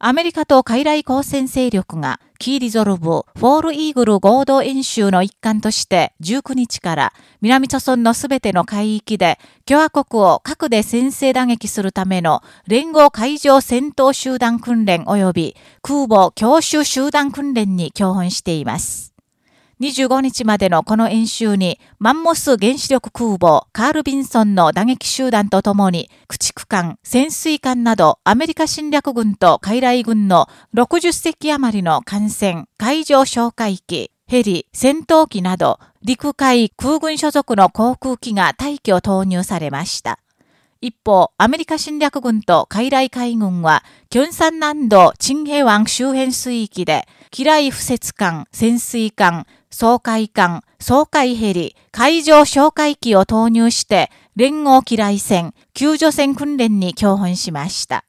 アメリカと傀儡好戦勢力がキーリゾルブ、フォールイーグル合同演習の一環として19日から南朝鮮のすべての海域で共和国を核で先制打撃するための連合海上戦闘集団訓練及び空母強襲集団訓練に狂奔しています。25日までのこの演習に、マンモス原子力空母カール・ビンソンの打撃集団とともに、駆逐艦、潜水艦などアメリカ侵略軍と傀儡軍の60隻余りの艦船、海上哨戒機、ヘリ、戦闘機など、陸海空軍所属の航空機が大気を投入されました。一方、アメリカ侵略軍と海来海軍は、キョンサン南道チンヘワン周辺水域で、機雷不設艦、潜水艦、総海艦、総海ヘリ、海上哨戒機を投入して、連合機雷戦、救助戦訓練に共奮しました。